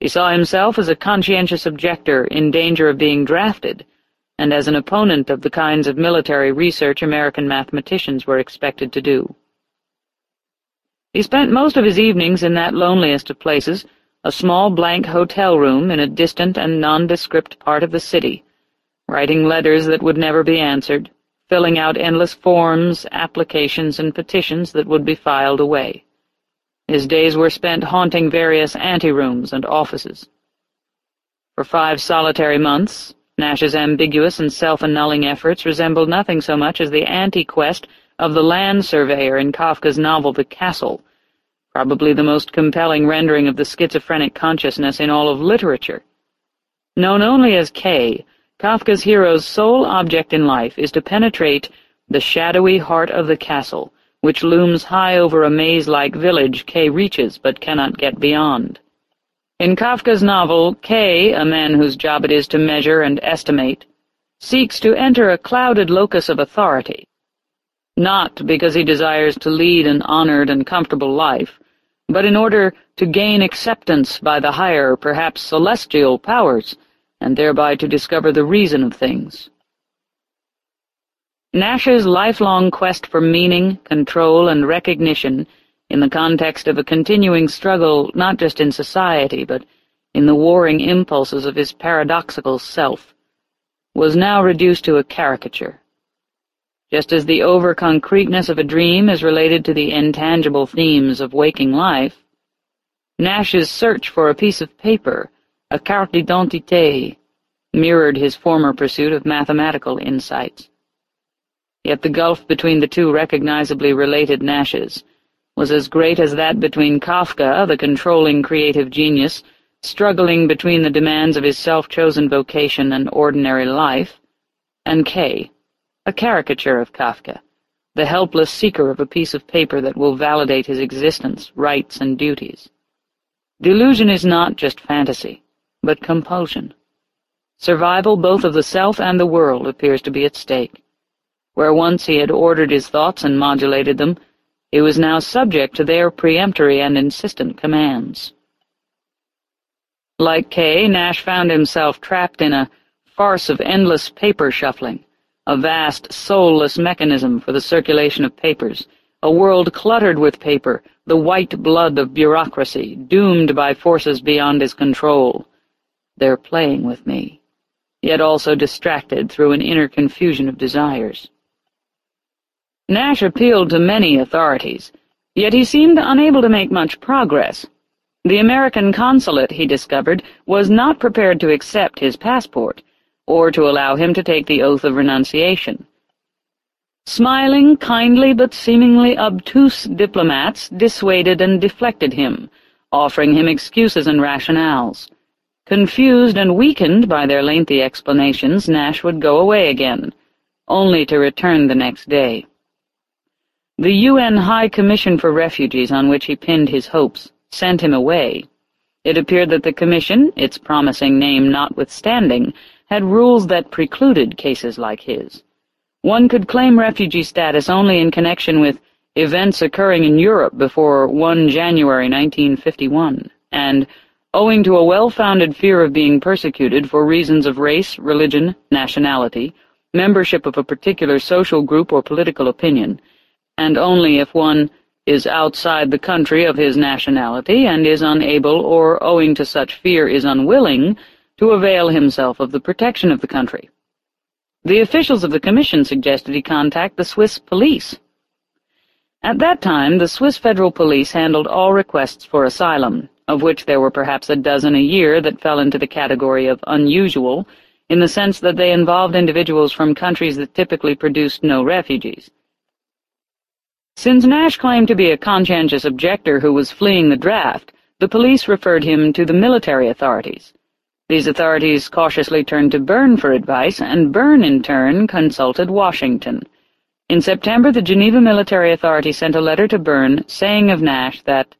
A: He saw himself as a conscientious objector in danger of being drafted, and as an opponent of the kinds of military research American mathematicians were expected to do. He spent most of his evenings in that loneliest of places, a small blank hotel room in a distant and nondescript part of the city, writing letters that would never be answered, filling out endless forms, applications, and petitions that would be filed away. His days were spent haunting various anterooms and offices. For five solitary months, Nash's ambiguous and self-annulling efforts resembled nothing so much as the anti-quest of the land surveyor in Kafka's novel The Castle, probably the most compelling rendering of the schizophrenic consciousness in all of literature. Known only as K, Kafka's hero's sole object in life is to penetrate the shadowy heart of the castle, which looms high over a maze-like village K reaches but cannot get beyond. In Kafka's novel, K, a man whose job it is to measure and estimate, seeks to enter a clouded locus of authority, not because he desires to lead an honored and comfortable life, but in order to gain acceptance by the higher, perhaps celestial powers, and thereby to discover the reason of things. Nash's lifelong quest for meaning, control, and recognition in the context of a continuing struggle not just in society, but in the warring impulses of his paradoxical self, was now reduced to a caricature. Just as the over-concreteness of a dream is related to the intangible themes of waking life, Nash's search for a piece of paper, a carte d'identité, mirrored his former pursuit of mathematical insights. Yet the gulf between the two recognizably related Nashes was as great as that between Kafka, the controlling creative genius, struggling between the demands of his self-chosen vocation and ordinary life, and K, a caricature of Kafka, the helpless seeker of a piece of paper that will validate his existence, rights, and duties. Delusion is not just fantasy, but compulsion. Survival both of the self and the world appears to be at stake. Where once he had ordered his thoughts and modulated them, he was now subject to their peremptory and insistent commands. Like K, Nash found himself trapped in a farce of endless paper shuffling, a vast, soulless mechanism for the circulation of papers, a world cluttered with paper, the white blood of bureaucracy, doomed by forces beyond his control. They're playing with me, yet also distracted through an inner confusion of desires. Nash appealed to many authorities, yet he seemed unable to make much progress. The American consulate, he discovered, was not prepared to accept his passport, or to allow him to take the oath of renunciation. Smiling, kindly but seemingly obtuse diplomats dissuaded and deflected him, offering him excuses and rationales. Confused and weakened by their lengthy explanations, Nash would go away again, only to return the next day. The UN High Commission for Refugees, on which he pinned his hopes, sent him away. It appeared that the commission, its promising name notwithstanding, had rules that precluded cases like his. One could claim refugee status only in connection with events occurring in Europe before 1 January 1951, and owing to a well-founded fear of being persecuted for reasons of race, religion, nationality, membership of a particular social group or political opinion, and only if one is outside the country of his nationality and is unable or, owing to such fear, is unwilling to avail himself of the protection of the country. The officials of the commission suggested he contact the Swiss police. At that time, the Swiss federal police handled all requests for asylum, of which there were perhaps a dozen a year that fell into the category of unusual, in the sense that they involved individuals from countries that typically produced no refugees. Since Nash claimed to be a conscientious objector who was fleeing the draft, the police referred him to the military authorities. These authorities cautiously turned to Bern for advice, and Bern, in turn, consulted Washington. In September, the Geneva Military Authority sent a letter to Bern saying of Nash that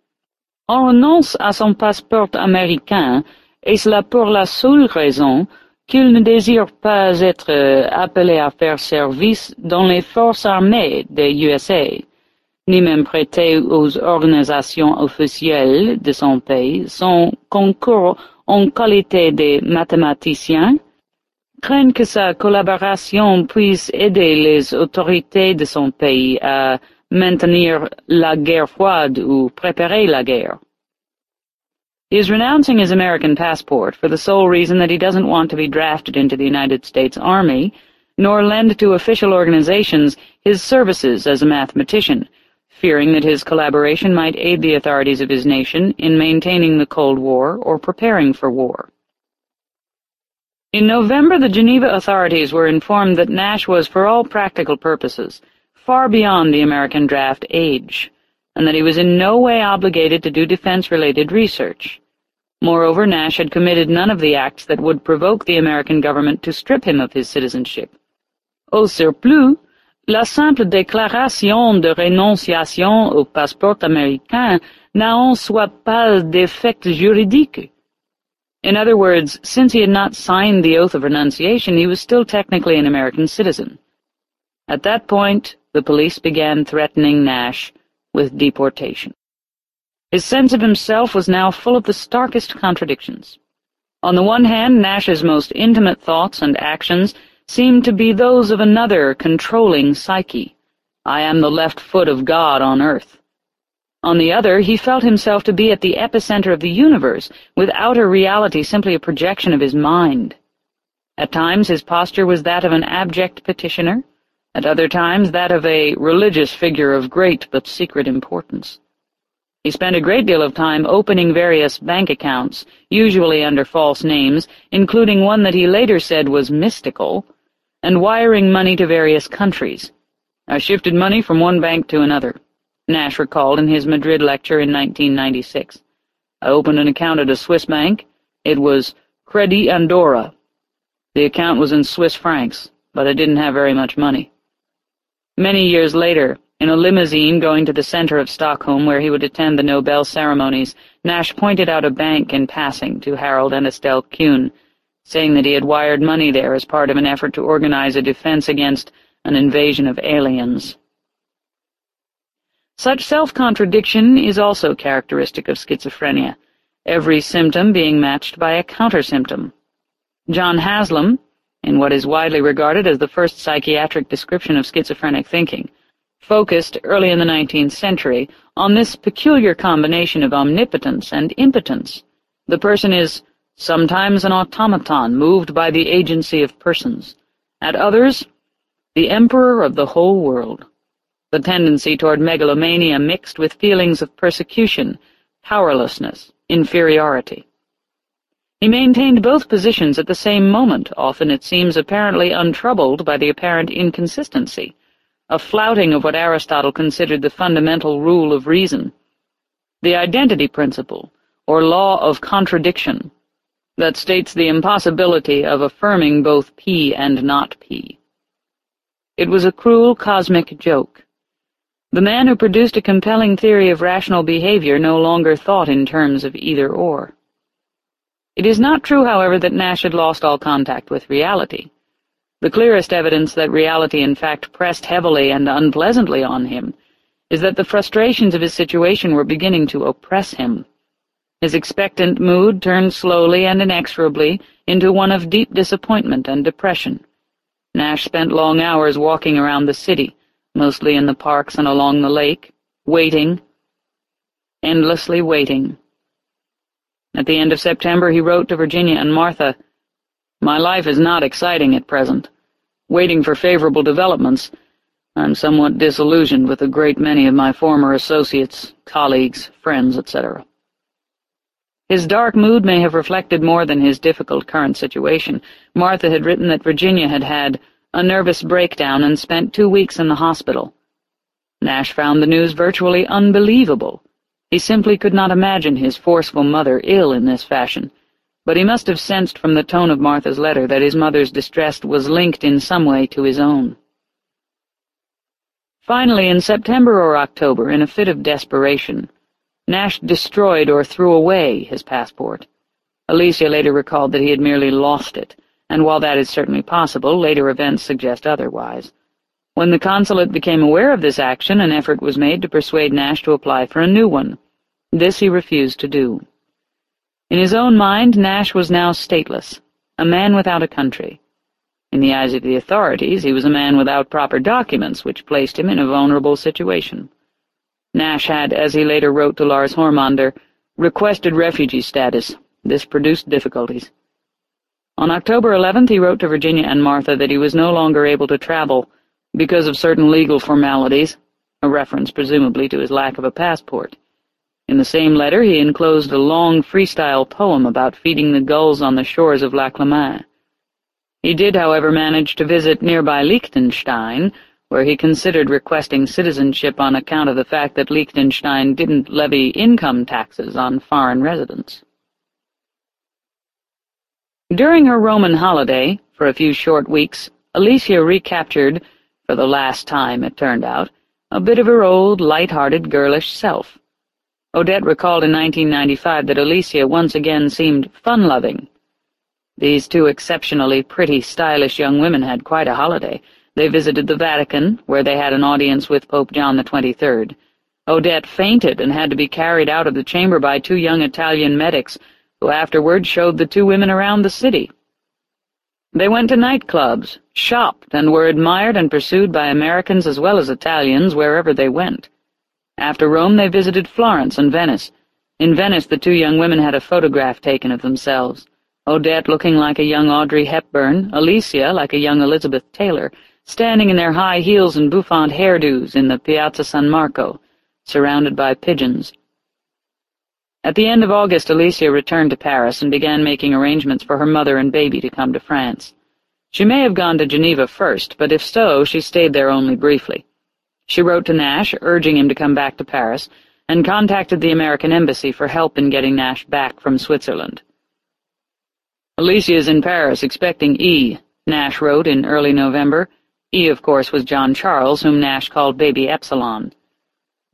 A: On renonce à son passeport américain, et cela pour la seule raison qu'il ne désire pas être appelé à faire service dans les forces armées des USA ni même prêter aux organisations officielles de son pays son concours en qualité de mathématicien, craint que sa collaboration puisse aider les autorités de son pays à maintenir la guerre froide ou préparer la guerre. He is renouncing his American passport for the sole reason that he doesn't want to be drafted into the United States Army, nor lend to official organizations his services as a mathematician, fearing that his collaboration might aid the authorities of his nation in maintaining the Cold War or preparing for war. In November, the Geneva authorities were informed that Nash was, for all practical purposes, far beyond the American draft age, and that he was in no way obligated to do defense-related research. Moreover, Nash had committed none of the acts that would provoke the American government to strip him of his citizenship. Au surplus, La simple déclaration de rénonciation au passeport américain n'a en soi pas d'effect juridique. In other words, since he had not signed the oath of renunciation, he was still technically an American citizen. At that point, the police began threatening Nash with deportation. His sense of himself was now full of the starkest contradictions. On the one hand, Nash's most intimate thoughts and actions seemed to be those of another controlling psyche. I am the left foot of God on earth. On the other, he felt himself to be at the epicenter of the universe, with outer reality simply a projection of his mind. At times his posture was that of an abject petitioner, at other times that of a religious figure of great but secret importance. He spent a great deal of time opening various bank accounts, usually under false names, including one that he later said was mystical, and wiring money to various countries. I shifted money from one bank to another, Nash recalled in his Madrid lecture in 1996. I opened an account at a Swiss bank. It was Credit Andorra. The account was in Swiss francs, but I didn't have very much money. Many years later, in a limousine going to the center of Stockholm where he would attend the Nobel ceremonies, Nash pointed out a bank in passing to Harold and Estelle Kuhn, saying that he had wired money there as part of an effort to organize a defense against an invasion of aliens. Such self-contradiction is also characteristic of schizophrenia, every symptom being matched by a counter-symptom. John Haslam, in what is widely regarded as the first psychiatric description of schizophrenic thinking, focused early in the 19th century on this peculiar combination of omnipotence and impotence. The person is sometimes an automaton moved by the agency of persons, at others, the emperor of the whole world. The tendency toward megalomania mixed with feelings of persecution, powerlessness, inferiority. He maintained both positions at the same moment, often it seems apparently untroubled by the apparent inconsistency, a flouting of what Aristotle considered the fundamental rule of reason, the identity principle, or law of contradiction, that states the impossibility of affirming both P and not P. It was a cruel cosmic joke. The man who produced a compelling theory of rational behavior no longer thought in terms of either-or. It is not true, however, that Nash had lost all contact with reality. The clearest evidence that reality in fact pressed heavily and unpleasantly on him is that the frustrations of his situation were beginning to oppress him. His expectant mood turned slowly and inexorably into one of deep disappointment and depression. Nash spent long hours walking around the city, mostly in the parks and along the lake, waiting, endlessly waiting. At the end of September he wrote to Virginia and Martha, My life is not exciting at present. Waiting for favorable developments, I'm somewhat disillusioned with a great many of my former associates, colleagues, friends, etc. His dark mood may have reflected more than his difficult current situation. Martha had written that Virginia had had a nervous breakdown and spent two weeks in the hospital. Nash found the news virtually unbelievable. He simply could not imagine his forceful mother ill in this fashion, but he must have sensed from the tone of Martha's letter that his mother's distress was linked in some way to his own. Finally, in September or October, in a fit of desperation, Nash destroyed or threw away his passport. Alicia later recalled that he had merely lost it, and while that is certainly possible, later events suggest otherwise. When the consulate became aware of this action, an effort was made to persuade Nash to apply for a new one. This he refused to do. In his own mind, Nash was now stateless, a man without a country. In the eyes of the authorities, he was a man without proper documents, which placed him in a vulnerable situation. Nash had, as he later wrote to Lars Hormander, requested refugee status. This produced difficulties. On October 11th he wrote to Virginia and Martha that he was no longer able to travel because of certain legal formalities, a reference presumably to his lack of a passport. In the same letter he enclosed a long freestyle poem about feeding the gulls on the shores of Lac Le He did, however, manage to visit nearby Liechtenstein, where he considered requesting citizenship on account of the fact that Liechtenstein didn't levy income taxes on foreign residents. During her Roman holiday, for a few short weeks, Alicia recaptured, for the last time it turned out, a bit of her old, light-hearted, girlish self. Odette recalled in 1995 that Alicia once again seemed fun-loving. These two exceptionally pretty, stylish young women had quite a holiday, they visited the Vatican, where they had an audience with Pope John the Twenty-Third. Odette fainted and had to be carried out of the chamber by two young Italian medics, who afterward showed the two women around the city. They went to nightclubs, shopped, and were admired and pursued by Americans as well as Italians wherever they went. After Rome they visited Florence and Venice. In Venice the two young women had a photograph taken of themselves, Odette looking like a young Audrey Hepburn, Alicia like a young Elizabeth Taylor, standing in their high heels and bouffant hairdos in the Piazza San Marco, surrounded by pigeons. At the end of August, Alicia returned to Paris and began making arrangements for her mother and baby to come to France. She may have gone to Geneva first, but if so, she stayed there only briefly. She wrote to Nash, urging him to come back to Paris, and contacted the American Embassy for help in getting Nash back from Switzerland. Alicia is in Paris, expecting E, Nash wrote in early November, he, of course, was John Charles, whom Nash called Baby Epsilon.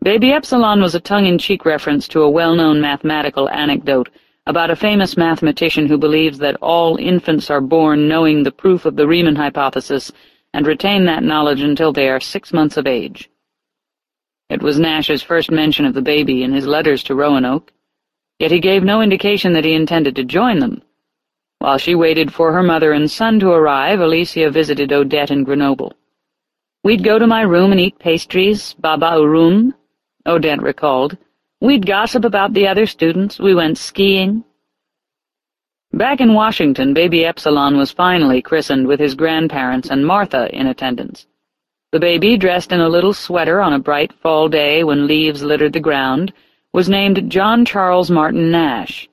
A: Baby Epsilon was a tongue-in-cheek reference to a well-known mathematical anecdote about a famous mathematician who believes that all infants are born knowing the proof of the Riemann hypothesis and retain that knowledge until they are six months of age. It was Nash's first mention of the baby in his letters to Roanoke, yet he gave no indication that he intended to join them, while she waited for her mother and son to arrive, Alicia visited Odette in Grenoble. We'd go to my room and eat pastries, baba au rhum, Odette recalled. We'd gossip about the other students, we went skiing. Back in Washington, baby Epsilon was finally christened with his grandparents and Martha in attendance. The baby, dressed in a little sweater on a bright fall day when leaves littered the ground, was named John Charles Martin Nash.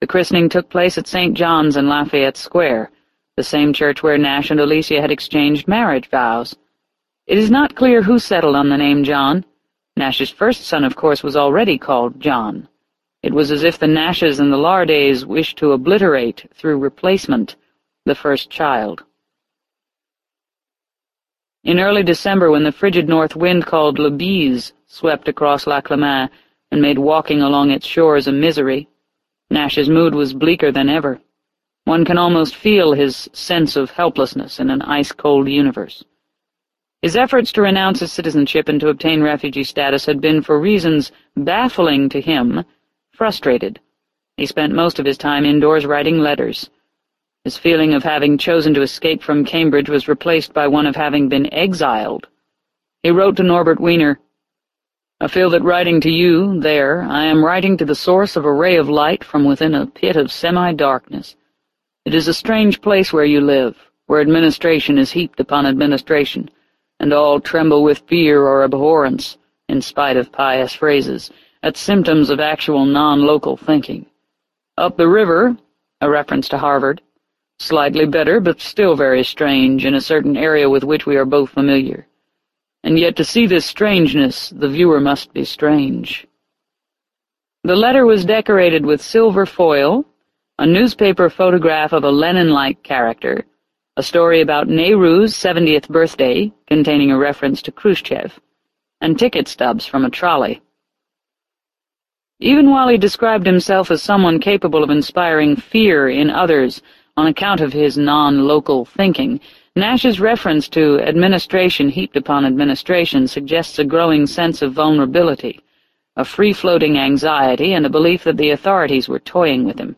A: The christening took place at St. John's in Lafayette Square, the same church where Nash and Alicia had exchanged marriage vows. It is not clear who settled on the name John. Nash's first son, of course, was already called John. It was as if the Nashes and the Lardés wished to obliterate, through replacement, the first child. In early December, when the frigid north wind called La Bise swept across Lac Le and made walking along its shores a misery, Nash's mood was bleaker than ever. One can almost feel his sense of helplessness in an ice-cold universe. His efforts to renounce his citizenship and to obtain refugee status had been, for reasons baffling to him, frustrated. He spent most of his time indoors writing letters. His feeling of having chosen to escape from Cambridge was replaced by one of having been exiled. He wrote to Norbert Wiener, I feel that writing to you, there, I am writing to the source of a ray of light from within a pit of semi-darkness. It is a strange place where you live, where administration is heaped upon administration, and all tremble with fear or abhorrence, in spite of pious phrases, at symptoms of actual non-local thinking. Up the river, a reference to Harvard, slightly better, but still very strange, in a certain area with which we are both familiar. And yet to see this strangeness, the viewer must be strange. The letter was decorated with silver foil, a newspaper photograph of a Lenin-like character, a story about Nehru's 70th birthday, containing a reference to Khrushchev, and ticket stubs from a trolley. Even while he described himself as someone capable of inspiring fear in others on account of his non-local thinking, Nash's reference to administration heaped upon administration suggests a growing sense of vulnerability, a free-floating anxiety, and a belief that the authorities were toying with him.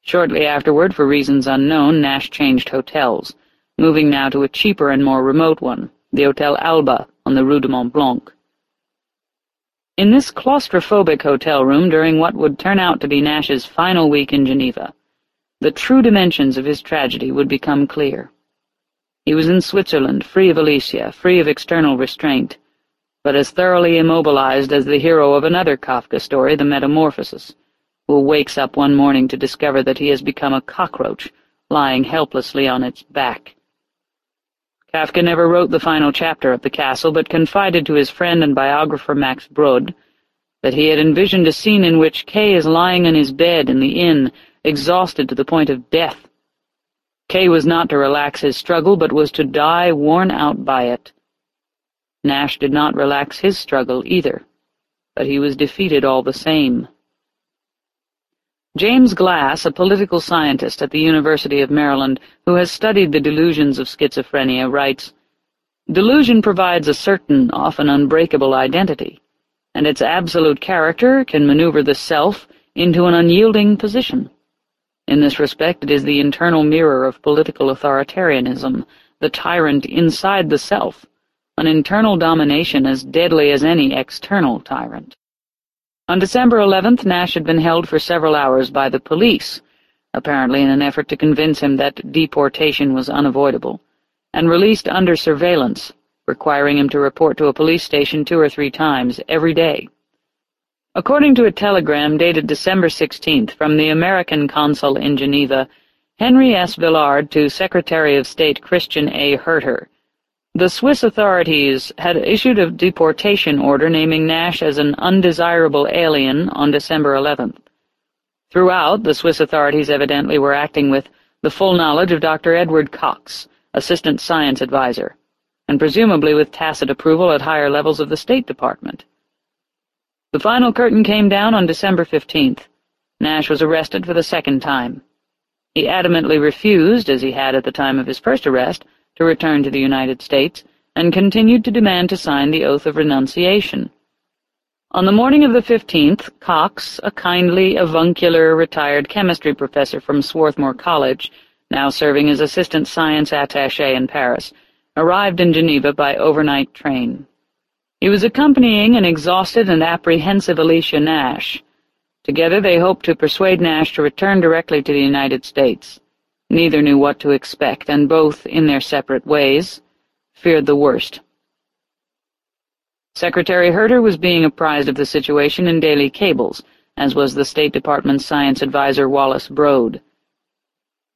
A: Shortly afterward, for reasons unknown, Nash changed hotels, moving now to a cheaper and more remote one, the Hotel Alba on the Rue de Mont Blanc. In this claustrophobic hotel room during what would turn out to be Nash's final week in Geneva, the true dimensions of his tragedy would become clear. He was in Switzerland, free of Alicia, free of external restraint, but as thoroughly immobilized as the hero of another Kafka story, The Metamorphosis, who wakes up one morning to discover that he has become a cockroach, lying helplessly on its back. Kafka never wrote the final chapter of The Castle, but confided to his friend and biographer Max Brod that he had envisioned a scene in which K is lying in his bed in the inn, exhausted to the point of death. K was not to relax his struggle, but was to die worn out by it. Nash did not relax his struggle either, but he was defeated all the same. James Glass, a political scientist at the University of Maryland who has studied the delusions of schizophrenia, writes, Delusion provides a certain, often unbreakable identity, and its absolute character can maneuver the self into an unyielding position. In this respect it is the internal mirror of political authoritarianism, the tyrant inside the self, an internal domination as deadly as any external tyrant. On December 11th, Nash had been held for several hours by the police, apparently in an effort to convince him that deportation was unavoidable, and released under surveillance, requiring him to report to a police station two or three times every day. According to a telegram dated December 16th from the American consul in Geneva, Henry S. Villard to Secretary of State Christian A. Herter, the Swiss authorities had issued a deportation order naming Nash as an undesirable alien on December 11th. Throughout, the Swiss authorities evidently were acting with the full knowledge of Dr. Edward Cox, assistant science advisor, and presumably with tacit approval at higher levels of the State Department. The final curtain came down on December 15th. Nash was arrested for the second time. He adamantly refused, as he had at the time of his first arrest, to return to the United States, and continued to demand to sign the oath of renunciation. On the morning of the 15th, Cox, a kindly, avuncular, retired chemistry professor from Swarthmore College, now serving as assistant science attaché in Paris, arrived in Geneva by overnight train. He was accompanying an exhausted and apprehensive Alicia Nash. Together they hoped to persuade Nash to return directly to the United States. Neither knew what to expect, and both, in their separate ways, feared the worst. Secretary Herter was being apprised of the situation in daily cables, as was the State Department's science advisor Wallace Brode.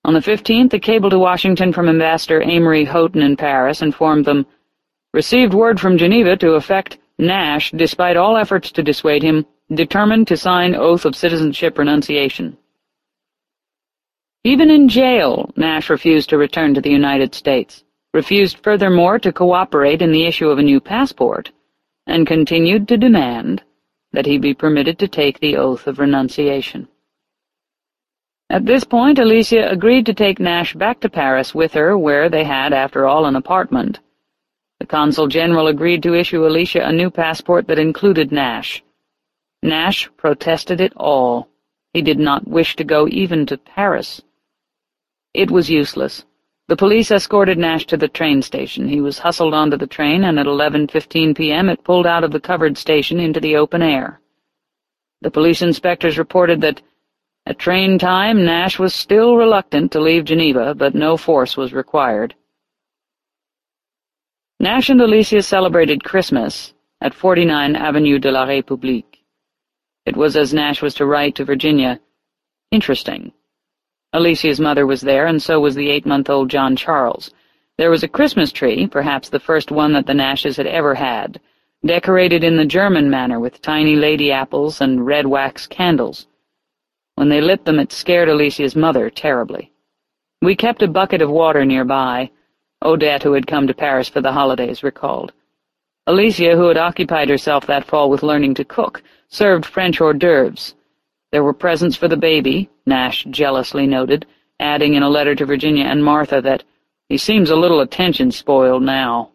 A: On the 15th, a cable to Washington from Ambassador Amory Houghton in Paris informed them, Received word from Geneva to effect Nash, despite all efforts to dissuade him, determined to sign oath of citizenship renunciation. Even in jail, Nash refused to return to the United States, refused furthermore to cooperate in the issue of a new passport, and continued to demand that he be permitted to take the oath of renunciation. At this point, Alicia agreed to take Nash back to Paris with her, where they had, after all, an apartment. Consul general agreed to issue Alicia a new passport that included Nash. Nash protested it all. He did not wish to go even to Paris. It was useless. The police escorted Nash to the train station. He was hustled onto the train, and at 11.15 p.m. it pulled out of the covered station into the open air. The police inspectors reported that at train time Nash was still reluctant to leave Geneva, but no force was required. Nash and Alicia celebrated Christmas at 49 Avenue de la République. It was as Nash was to write to Virginia. Interesting. Alicia's mother was there, and so was the eight-month-old John Charles. There was a Christmas tree, perhaps the first one that the Nashes had ever had, decorated in the German manner with tiny lady apples and red wax candles. When they lit them, it scared Alicia's mother terribly. We kept a bucket of water nearby. Odette, who had come to Paris for the holidays, recalled. Alicia, who had occupied herself that fall with learning to cook, served French hors d'oeuvres. There were presents for the baby, Nash jealously noted, adding in a letter to Virginia and Martha that he seems a little attention-spoiled now.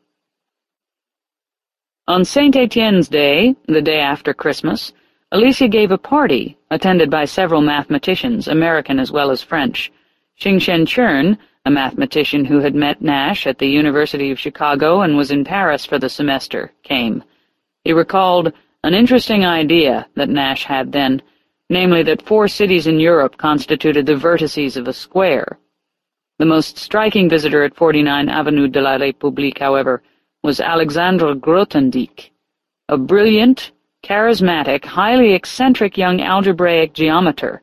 A: On St. Etienne's Day, the day after Christmas, Alicia gave a party, attended by several mathematicians, American as well as French. Shiing-Shen Chern, a mathematician who had met Nash at the University of Chicago and was in Paris for the semester, came. He recalled an interesting idea that Nash had then, namely that four cities in Europe constituted the vertices of a square. The most striking visitor at 49 Avenue de la République, however, was Alexandre Grothendieck, a brilliant, charismatic, highly eccentric young algebraic geometer,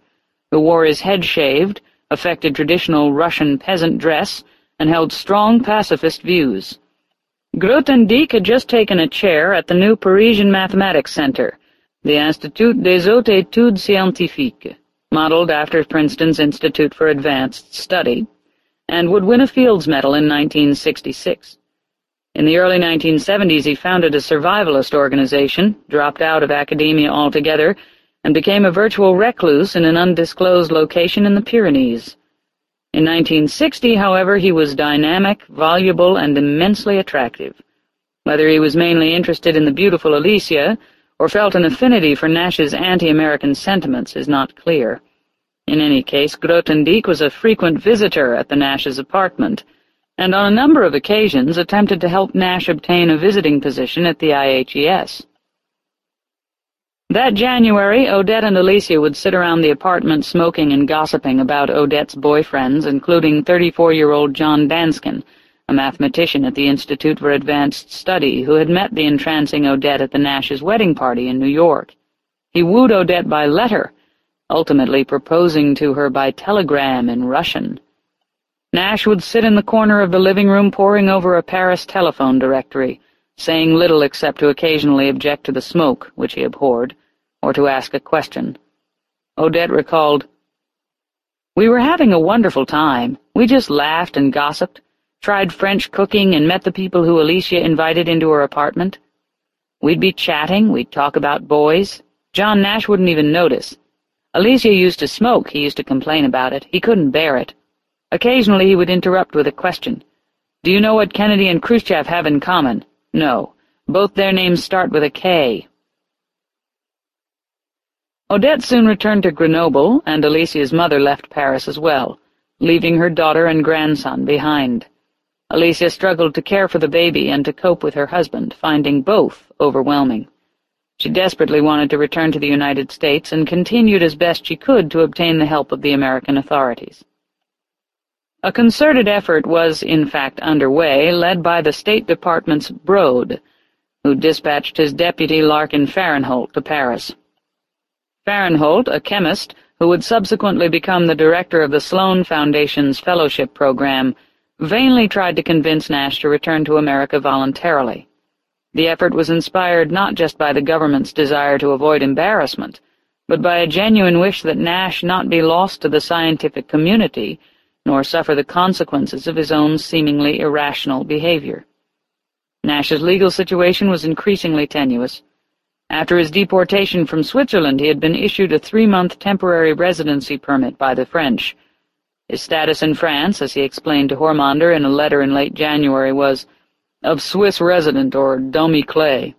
A: who wore his head shaved, affected traditional Russian peasant dress, and held strong pacifist views. Grothendieck had just taken a chair at the new Parisian Mathematics Center, the Institut des Hautes Études Scientifiques, modeled after Princeton's Institute for Advanced Study, and would win a Fields Medal in 1966. In the early 1970s he founded a survivalist organization, dropped out of academia altogether, and became a virtual recluse in an undisclosed location in the Pyrenees. In 1960, however, he was dynamic, voluble, and immensely attractive. Whether he was mainly interested in the beautiful Alicia, or felt an affinity for Nash's anti-American sentiments, is not clear. In any case, Grothendieck was a frequent visitor at the Nash's apartment, and on a number of occasions attempted to help Nash obtain a visiting position at the IHES. That January, Odette and Alicia would sit around the apartment smoking and gossiping about Odette's boyfriends, including 34-year-old John Danskin, a mathematician at the Institute for Advanced Study who had met the entrancing Odette at the Nash's wedding party in New York. He wooed Odette by letter, ultimately proposing to her by telegram in Russian. Nash would sit in the corner of the living room poring over a Paris telephone directory, saying little except to occasionally object to the smoke, which he abhorred, or to ask a question. Odette recalled, We were having a wonderful time. We just laughed and gossiped, tried French cooking, and met the people who Alicia invited into her apartment. We'd be chatting, we'd talk about boys. John Nash wouldn't even notice. Alicia used to smoke, he used to complain about it. He couldn't bear it. Occasionally he would interrupt with a question. Do you know what Kennedy and Khrushchev have in common? No. Both their names start with a K. Odette soon returned to Grenoble, and Alicia's mother left Paris as well, leaving her daughter and grandson behind. Alicia struggled to care for the baby and to cope with her husband, finding both overwhelming. She desperately wanted to return to the United States and continued as best she could to obtain the help of the American authorities. A concerted effort was, in fact, underway, led by the State Department's Brode, who dispatched his deputy Larkin Farinholt to Paris. Farinholt, a chemist who would subsequently become the director of the Sloan Foundation's fellowship program, vainly tried to convince Nash to return to America voluntarily. The effort was inspired not just by the government's desire to avoid embarrassment, but by a genuine wish that Nash not be lost to the scientific community nor suffer the consequences of his own seemingly irrational behavior. Nash's legal situation was increasingly tenuous. After his deportation from Switzerland, he had been issued a three-month temporary residency permit by the French. His status in France, as he explained to Hormander in a letter in late January, was of Swiss resident or Domi Clay.